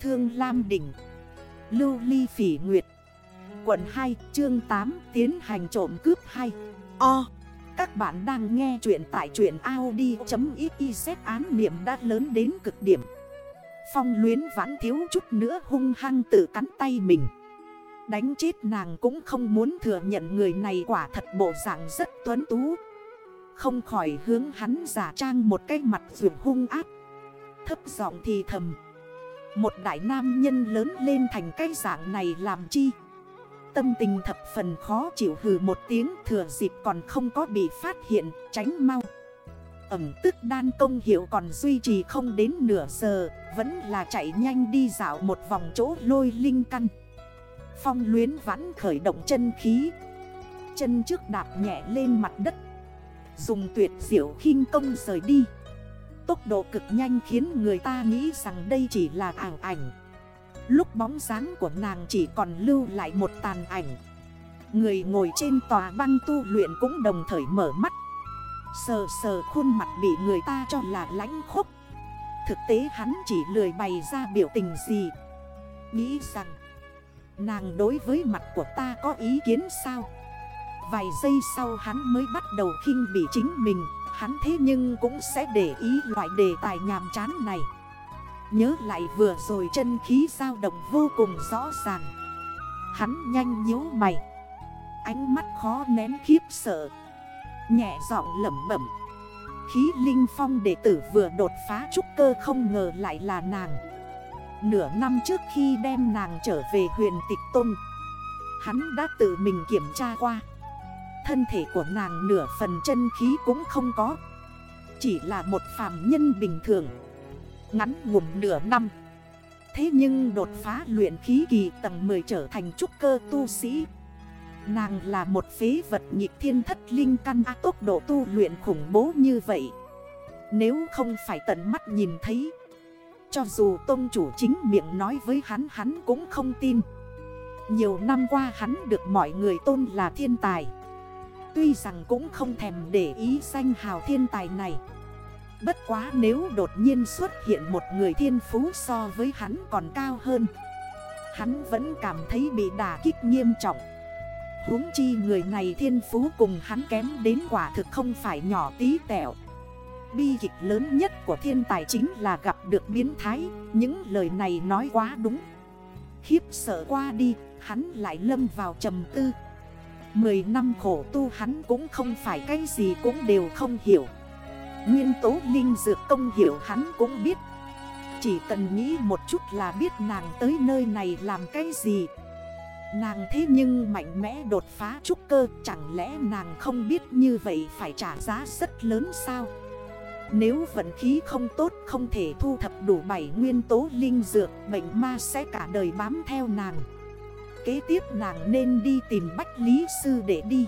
Thương Lam Đỉnh, Lưu Ly Phỉ Nguyệt, Quận 2 chương 8 Tiến hành trộm cướp 2 O, Các bạn đang nghe chuyện tại truyện Audi.xyz án niệm đã lớn đến cực điểm. Phong luyến vãn thiếu chút nữa hung hăng tự cắn tay mình. Đánh chết nàng cũng không muốn thừa nhận người này quả thật bộ dạng rất tuấn tú. Không khỏi hướng hắn giả trang một cái mặt vượt hung ác. Thấp giọng thì thầm một đại nam nhân lớn lên thành cái dạng này làm chi? Tâm tình thập phần khó chịu hừ một tiếng thừa dịp còn không có bị phát hiện, tránh mau. Ẩm tức đan công hiệu còn duy trì không đến nửa giờ, Vẫn là chạy nhanh đi dạo một vòng chỗ lôi linh căn. Phong luyến vãn khởi động chân khí. Chân trước đạp nhẹ lên mặt đất. Dùng tuyệt diệu khinh công rời đi độ cực nhanh khiến người ta nghĩ rằng đây chỉ là ảo ảnh. Lúc bóng dáng của nàng chỉ còn lưu lại một tàn ảnh. Người ngồi trên tòa băng tu luyện cũng đồng thời mở mắt. Sờ sờ khuôn mặt bị người ta cho là lãnh khúc. Thực tế hắn chỉ lười bày ra biểu tình gì. Nghĩ rằng, Nàng đối với mặt của ta có ý kiến sao? Vài giây sau hắn mới bắt đầu khinh bị chính mình. Hắn thế nhưng cũng sẽ để ý loại đề tài nhàm chán này. Nhớ lại vừa rồi chân khí dao động vô cùng rõ ràng. Hắn nhanh nhíu mày. Ánh mắt khó nén khiếp sợ. Nhẹ giọng lẩm bẩm. Khí linh phong đệ tử vừa đột phá trúc cơ không ngờ lại là nàng. Nửa năm trước khi đem nàng trở về huyền tịch tôn, Hắn đã tự mình kiểm tra qua. Thân thể của nàng nửa phần chân khí cũng không có. Chỉ là một phàm nhân bình thường. Ngắn ngủm nửa năm. Thế nhưng đột phá luyện khí kỳ tầng 10 trở thành trúc cơ tu sĩ. Nàng là một phế vật nhịp thiên thất linh căn à, tốc độ tu luyện khủng bố như vậy. Nếu không phải tận mắt nhìn thấy Cho dù tôn chủ chính miệng nói với hắn hắn cũng không tin. Nhiều năm qua hắn được mọi người tôn là thiên tài. Tuy rằng cũng không thèm để ý danh hào thiên tài này. Bất quá nếu đột nhiên xuất hiện một người thiên phú so với hắn còn cao hơn, Hắn vẫn cảm thấy bị đả kích nghiêm trọng. Huống chi người này thiên phú cùng hắn kém đến quả thực không phải nhỏ tí tẹo. Bi kịch lớn nhất của thiên tài chính là gặp được biến thái, Những lời này nói quá đúng. Khiếp sợ qua đi, Hắn lại lâm vào trầm tư. Mười năm khổ tu hắn cũng không phải cái gì cũng đều không hiểu. Nguyên tố linh dược công hiểu hắn cũng biết. Chỉ cần nghĩ một chút là biết nàng tới nơi này làm cái gì. Nàng thế nhưng mạnh mẽ đột phá trúc cơ, Chẳng lẽ nàng không biết như vậy phải trả giá rất lớn sao? Nếu vận khí không tốt, không thể thu thập đủ 7 nguyên tố linh dược, Bệnh ma sẽ cả đời bám theo nàng. Kế tiếp nàng nên đi tìm Bách Lý Sư để đi.